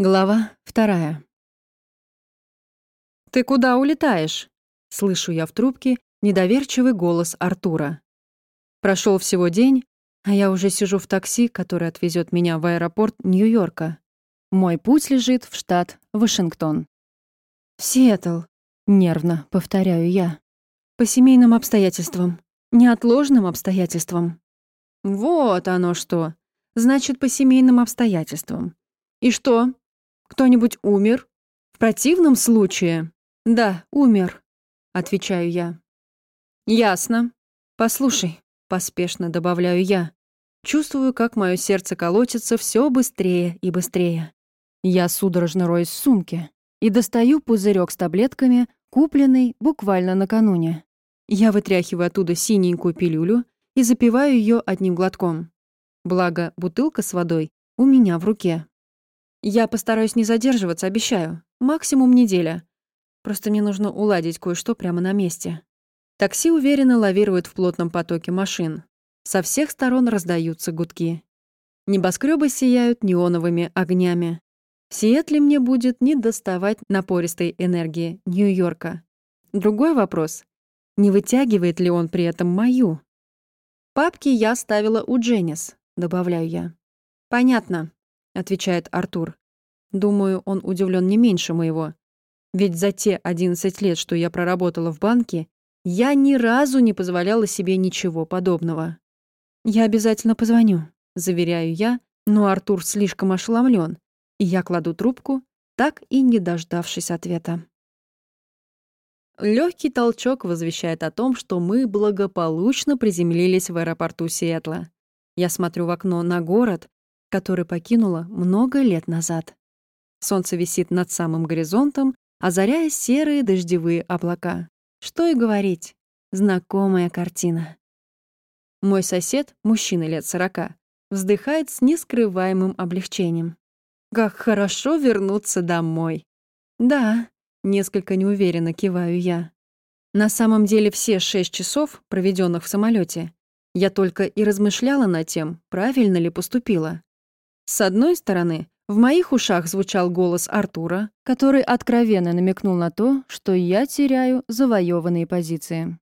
Глава вторая. «Ты куда улетаешь?» — слышу я в трубке недоверчивый голос Артура. Прошел всего день, а я уже сижу в такси, которое отвезет меня в аэропорт Нью-Йорка. Мой путь лежит в штат Вашингтон. «В Сиэтл», — нервно повторяю я. «По семейным обстоятельствам. Неотложным обстоятельствам». «Вот оно что. Значит, по семейным обстоятельствам. И что, кто-нибудь умер? В противном случае... Да, умер, отвечаю я. Ясно. Послушай, поспешно добавляю я. Чувствую, как мое сердце колотится все быстрее и быстрее. Я судорожно роюсь в сумке и достаю пузырек с таблетками, купленный буквально накануне. Я вытряхиваю оттуда синенькую пилюлю и запиваю ее одним глотком. Благо, бутылка с водой у меня в руке. Я постараюсь не задерживаться, обещаю. Максимум неделя. Просто мне нужно уладить кое-что прямо на месте. Такси уверенно лавирует в плотном потоке машин. Со всех сторон раздаются гудки. Небоскребы сияют неоновыми огнями. В Сиэтле мне будет не доставать напористой энергии Нью-Йорка. Другой вопрос. Не вытягивает ли он при этом мою? Папки я ставила у Дженнис, добавляю я. Понятно отвечает Артур. Думаю, он удивлен не меньше моего. Ведь за те 11 лет, что я проработала в банке, я ни разу не позволяла себе ничего подобного. Я обязательно позвоню, заверяю я, но Артур слишком ошеломлен, и я кладу трубку, так и не дождавшись ответа. Легкий толчок возвещает о том, что мы благополучно приземлились в аэропорту Сиэтла. Я смотрю в окно на город, который покинула много лет назад. Солнце висит над самым горизонтом, озаряя серые дождевые облака. Что и говорить, знакомая картина. Мой сосед, мужчина лет сорока, вздыхает с нескрываемым облегчением. Как хорошо вернуться домой. Да, несколько неуверенно киваю я. На самом деле все шесть часов, проведенных в самолете, я только и размышляла над тем, правильно ли поступила. С одной стороны, в моих ушах звучал голос Артура, который откровенно намекнул на то, что я теряю завоеванные позиции.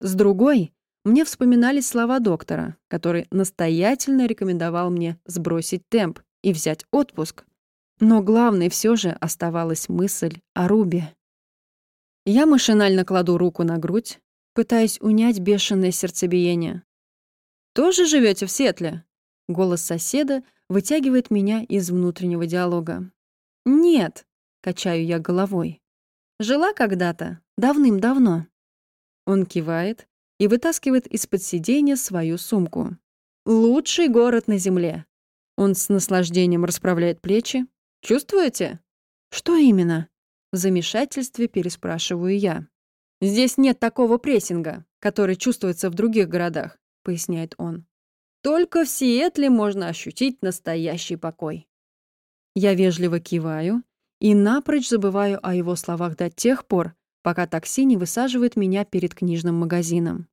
С другой, мне вспоминались слова доктора, который настоятельно рекомендовал мне сбросить темп и взять отпуск. Но главной все же оставалась мысль о Рубе. Я машинально кладу руку на грудь, пытаясь унять бешеное сердцебиение. «Тоже живете в Сетле?» Голос соседа вытягивает меня из внутреннего диалога. «Нет», — качаю я головой. «Жила когда-то, давным-давно». Он кивает и вытаскивает из-под сиденья свою сумку. «Лучший город на земле». Он с наслаждением расправляет плечи. «Чувствуете?» «Что именно?» В замешательстве переспрашиваю я. «Здесь нет такого прессинга, который чувствуется в других городах», — поясняет он. Только в Сиэтле можно ощутить настоящий покой. Я вежливо киваю и напрочь забываю о его словах до тех пор, пока такси не высаживает меня перед книжным магазином.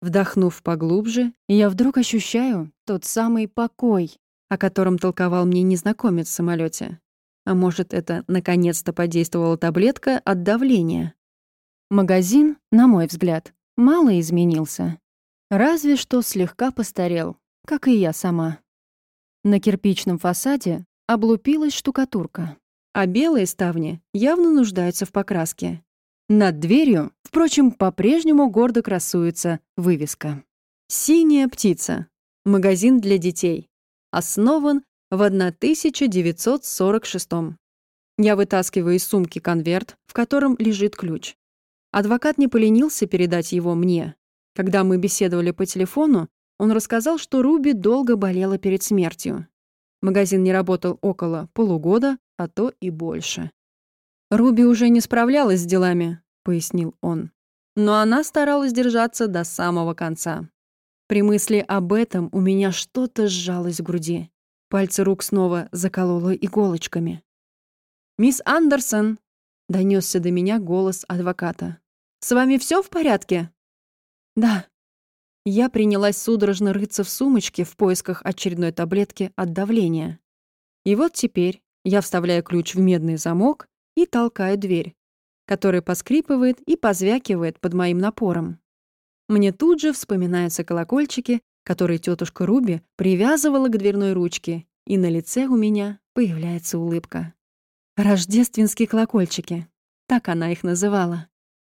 Вдохнув поглубже, я вдруг ощущаю тот самый покой, о котором толковал мне незнакомец в самолете. А может, это наконец-то подействовала таблетка от давления? Магазин, на мой взгляд, мало изменился. Разве что слегка постарел, как и я сама. На кирпичном фасаде облупилась штукатурка, а белые ставни явно нуждаются в покраске. Над дверью, впрочем, по-прежнему гордо красуется вывеска. «Синяя птица. Магазин для детей. Основан в 1946 Я вытаскиваю из сумки конверт, в котором лежит ключ. Адвокат не поленился передать его мне. Когда мы беседовали по телефону, он рассказал, что Руби долго болела перед смертью. Магазин не работал около полугода, а то и больше. «Руби уже не справлялась с делами», — пояснил он. «Но она старалась держаться до самого конца. При мысли об этом у меня что-то сжалось в груди. Пальцы рук снова закололо иголочками. «Мисс Андерсон!» — донесся до меня голос адвоката. «С вами все в порядке?» «Да», я принялась судорожно рыться в сумочке в поисках очередной таблетки от давления. И вот теперь, Я вставляю ключ в медный замок и толкаю дверь, которая поскрипывает и позвякивает под моим напором. Мне тут же вспоминаются колокольчики, которые тетушка Руби привязывала к дверной ручке, и на лице у меня появляется улыбка. Рождественские колокольчики. Так она их называла.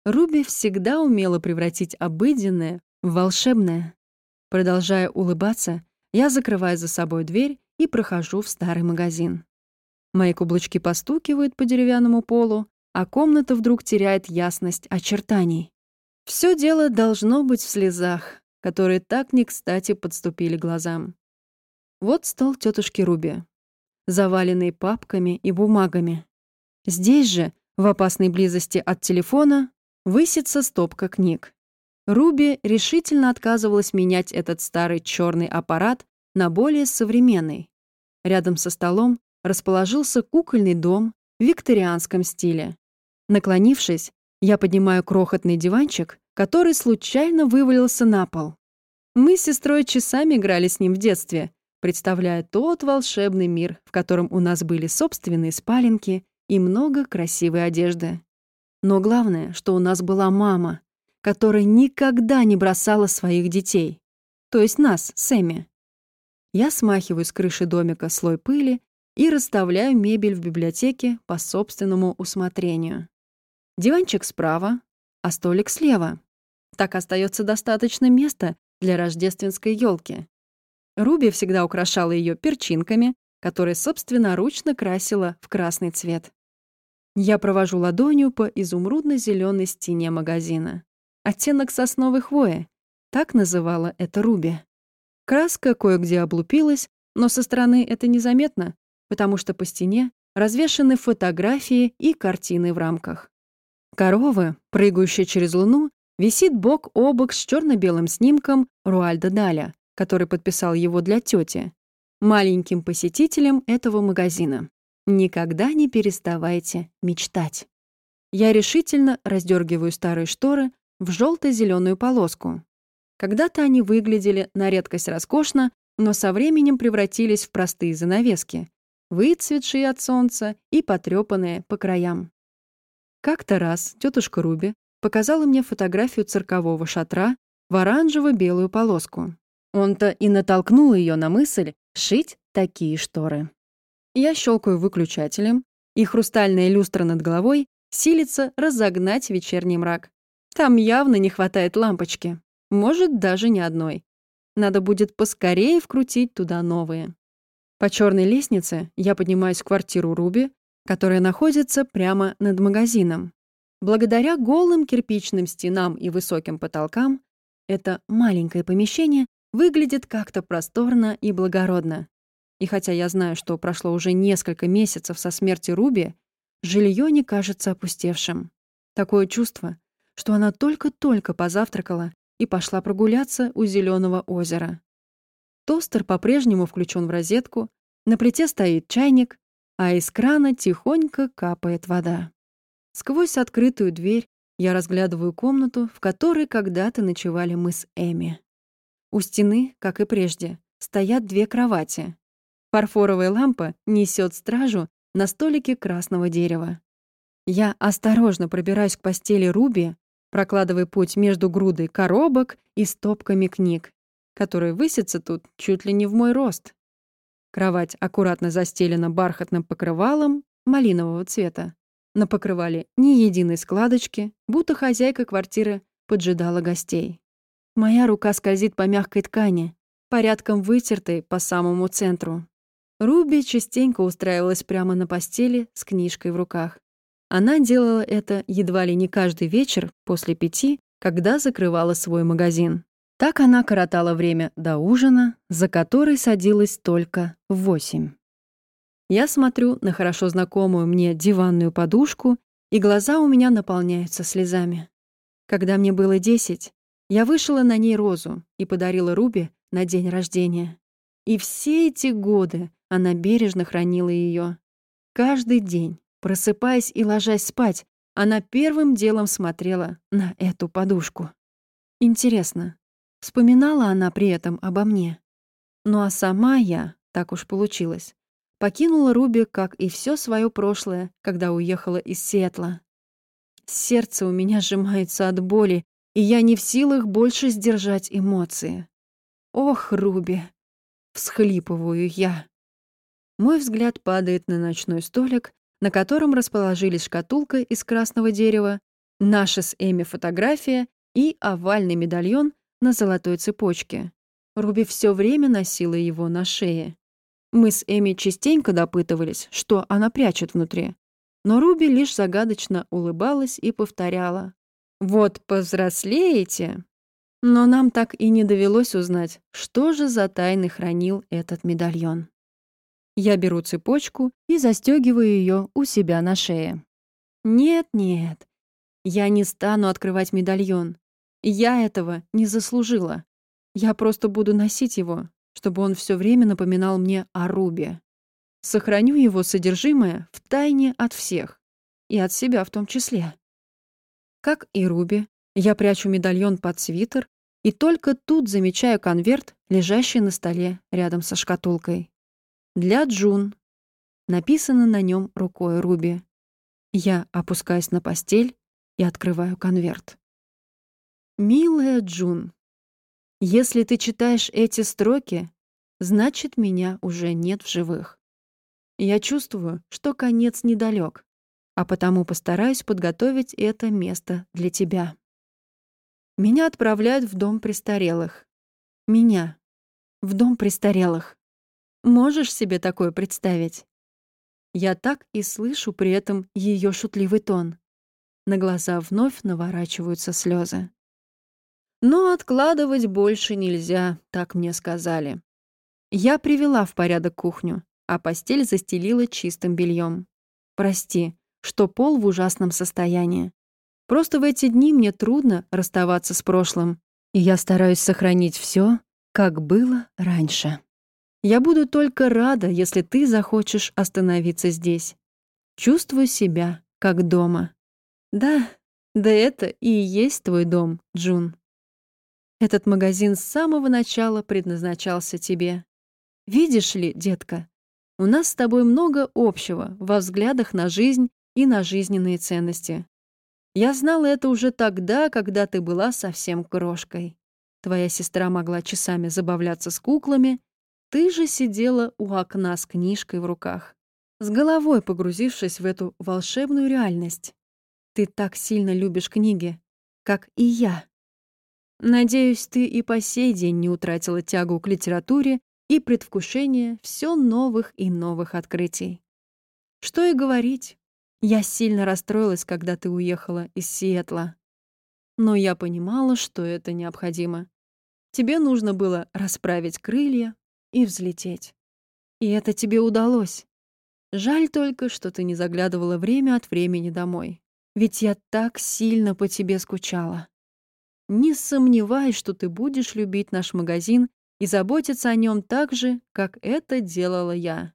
Руби всегда умела превратить обыденное в волшебное. Продолжая улыбаться, я закрываю за собой дверь и прохожу в старый магазин. Мои каблучки постукивают по деревянному полу, а комната вдруг теряет ясность очертаний. Все дело должно быть в слезах, которые так не кстати подступили глазам. Вот стол тетушки Руби, заваленный папками и бумагами. Здесь же, в опасной близости от телефона, высится стопка книг. Руби решительно отказывалась менять этот старый черный аппарат на более современный. Рядом со столом расположился кукольный дом в викторианском стиле. Наклонившись, я поднимаю крохотный диванчик, который случайно вывалился на пол. Мы с сестрой часами играли с ним в детстве, представляя тот волшебный мир, в котором у нас были собственные спаленки и много красивой одежды. Но главное, что у нас была мама, которая никогда не бросала своих детей. То есть нас, Сэмми. Я смахиваю с крыши домика слой пыли и расставляю мебель в библиотеке по собственному усмотрению. Диванчик справа, а столик слева. Так остается достаточно места для рождественской елки. Руби всегда украшала ее перчинками, которые собственноручно красила в красный цвет. Я провожу ладонью по изумрудно зеленой стене магазина. Оттенок сосновой хвои. Так называла это Руби. Краска кое-где облупилась, но со стороны это незаметно, потому что по стене развешаны фотографии и картины в рамках. Корова, прыгающая через луну, висит бок о бок с черно белым снимком Руальда Даля, который подписал его для тети, маленьким посетителем этого магазина. Никогда не переставайте мечтать. Я решительно раздергиваю старые шторы в желто-зеленую полоску. Когда-то они выглядели на редкость роскошно, но со временем превратились в простые занавески, выцветшие от солнца и потрепанные по краям. Как-то раз тетушка Руби показала мне фотографию циркового шатра в оранжево-белую полоску. Он-то и натолкнул ее на мысль шить такие шторы. Я щелкаю выключателем, и хрустальная люстра над головой силится разогнать вечерний мрак. Там явно не хватает лампочки. Может, даже ни одной. Надо будет поскорее вкрутить туда новые. По черной лестнице я поднимаюсь в квартиру Руби, которая находится прямо над магазином. Благодаря голым кирпичным стенам и высоким потолкам это маленькое помещение выглядит как-то просторно и благородно. И хотя я знаю, что прошло уже несколько месяцев со смерти Руби, жилье не кажется опустевшим. Такое чувство, что она только-только позавтракала и пошла прогуляться у зеленого озера. Тостер по-прежнему включен в розетку, на плите стоит чайник, а из крана тихонько капает вода. Сквозь открытую дверь я разглядываю комнату, в которой когда-то ночевали мы с Эми. У стены, как и прежде, стоят две кровати. Фарфоровая лампа несет стражу на столике красного дерева. Я осторожно пробираюсь к постели Руби, прокладывая путь между грудой коробок и стопками книг, которые высятся тут чуть ли не в мой рост. Кровать аккуратно застелена бархатным покрывалом малинового цвета. На покрывале ни единой складочки, будто хозяйка квартиры поджидала гостей. Моя рука скользит по мягкой ткани, порядком вытертой по самому центру. Руби частенько устраивалась прямо на постели с книжкой в руках. Она делала это едва ли не каждый вечер после пяти, когда закрывала свой магазин. Так она коротала время до ужина, за который садилась только в восемь. Я смотрю на хорошо знакомую мне диванную подушку, и глаза у меня наполняются слезами. Когда мне было десять, я вышила на ней розу и подарила Руби на день рождения. И все эти годы она бережно хранила ее. Каждый день, просыпаясь и ложась спать, она первым делом смотрела на эту подушку. Интересно, Вспоминала она при этом обо мне. Ну а сама я, так уж получилось, Покинула Руби, как и все свое прошлое, когда уехала из Сиэтла. Сердце у меня сжимается от боли, и я не в силах больше сдержать эмоции. Ох, Руби! Всхлипываю я. Мой взгляд падает на ночной столик, на котором расположились шкатулка из красного дерева, наша с Эми фотография и овальный медальон на золотой цепочке. Руби все время носила его на шее. Мы с Эми частенько допытывались, что она прячет внутри. Но Руби лишь загадочно улыбалась и повторяла. «Вот повзрослеете!» Но нам так и не довелось узнать, что же за тайны хранил этот медальон. Я беру цепочку и застегиваю ее у себя на шее. Нет, нет, я не стану открывать медальон. Я этого не заслужила. Я просто буду носить его, чтобы он все время напоминал мне о Рубе. Сохраню его содержимое в тайне от всех. И от себя в том числе. Как и Руби, я прячу медальон под свитер и только тут замечаю конверт, лежащий на столе рядом со шкатулкой. Для Джун. Написано на нем рукой Руби. Я опускаюсь на постель и открываю конверт. «Милая Джун, если ты читаешь эти строки, значит, меня уже нет в живых. Я чувствую, что конец недалек, а потому постараюсь подготовить это место для тебя. Меня отправляют в дом престарелых. Меня. В дом престарелых. Можешь себе такое представить? Я так и слышу при этом ее шутливый тон. На глаза вновь наворачиваются слезы. Но откладывать больше нельзя, так мне сказали. Я привела в порядок кухню, а постель застелила чистым бельем. Прости, что пол в ужасном состоянии. Просто в эти дни мне трудно расставаться с прошлым, и я стараюсь сохранить все, как было раньше. Я буду только рада, если ты захочешь остановиться здесь. Чувствую себя как дома. Да, да это и есть твой дом, Джун. Этот магазин с самого начала предназначался тебе. Видишь ли, детка, у нас с тобой много общего во взглядах на жизнь и на жизненные ценности. Я знала это уже тогда, когда ты была совсем крошкой. Твоя сестра могла часами забавляться с куклами, ты же сидела у окна с книжкой в руках, с головой погрузившись в эту волшебную реальность. Ты так сильно любишь книги, как и я. Надеюсь, ты и по сей день не утратила тягу к литературе и предвкушение все новых и новых открытий. Что и говорить, я сильно расстроилась, когда ты уехала из Сиэтла. Но я понимала, что это необходимо. Тебе нужно было расправить крылья и взлететь. И это тебе удалось. Жаль только, что ты не заглядывала время от времени домой. Ведь я так сильно по тебе скучала. Не сомневаюсь, что ты будешь любить наш магазин и заботиться о нем так же, как это делала я.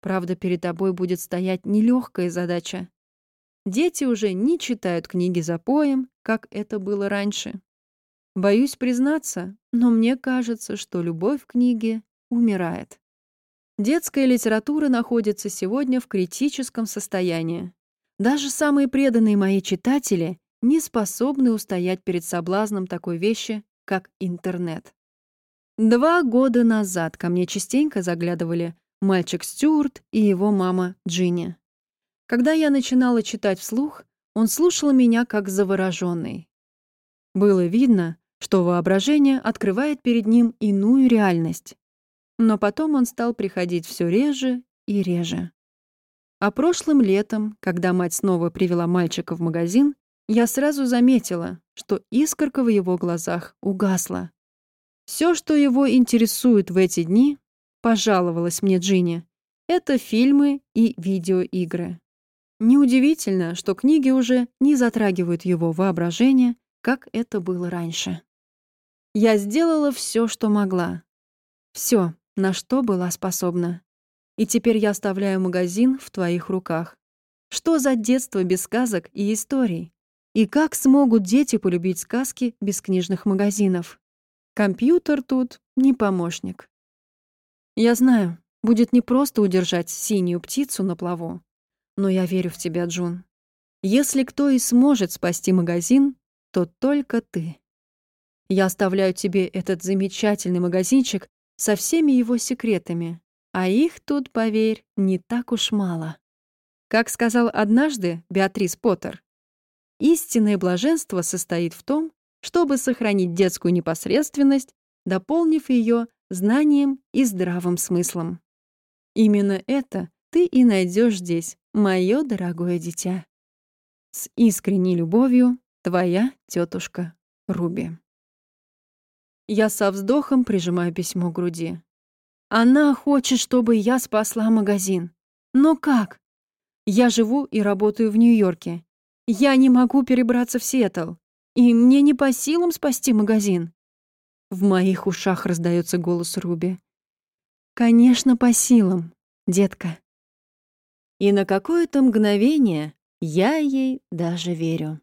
Правда, перед тобой будет стоять нелегкая задача. Дети уже не читают книги за поем, как это было раньше. Боюсь признаться, но мне кажется, что любовь к книге умирает. Детская литература находится сегодня в критическом состоянии. Даже самые преданные мои читатели не способны устоять перед соблазном такой вещи, как интернет. Два года назад ко мне частенько заглядывали мальчик Стюарт и его мама Джинни. Когда я начинала читать вслух, он слушал меня как завороженный. Было видно, что воображение открывает перед ним иную реальность. Но потом он стал приходить все реже и реже. А прошлым летом, когда мать снова привела мальчика в магазин, я сразу заметила, что искорка в его глазах угасла. Все, что его интересует в эти дни, пожаловалась мне Джинни, это фильмы и видеоигры. Неудивительно, что книги уже не затрагивают его воображение, как это было раньше. Я сделала все, что могла. Все, на что была способна. И теперь я оставляю магазин в твоих руках. Что за детство без сказок и историй? И как смогут дети полюбить сказки без книжных магазинов? Компьютер тут не помощник. Я знаю, будет не просто удержать синюю птицу на плаву. Но я верю в тебя, Джун. Если кто и сможет спасти магазин, то только ты. Я оставляю тебе этот замечательный магазинчик со всеми его секретами, а их тут, поверь, не так уж мало. Как сказал однажды Беатрис Поттер, истинное блаженство состоит в том, чтобы сохранить детскую непосредственность, дополнив ее знанием и здравым смыслом. Именно это ты и найдешь здесь, мое дорогое дитя. С искренней любовью, твоя тетушка Руби. Я со вздохом прижимаю письмо к груди. Она хочет, чтобы я спасла магазин. Но как? Я живу и работаю в Нью-Йорке. Я не могу перебраться в Сиэтл. И мне не по силам спасти магазин. В моих ушах раздается голос Руби. Конечно, по силам, детка. И на какое-то мгновение я ей даже верю.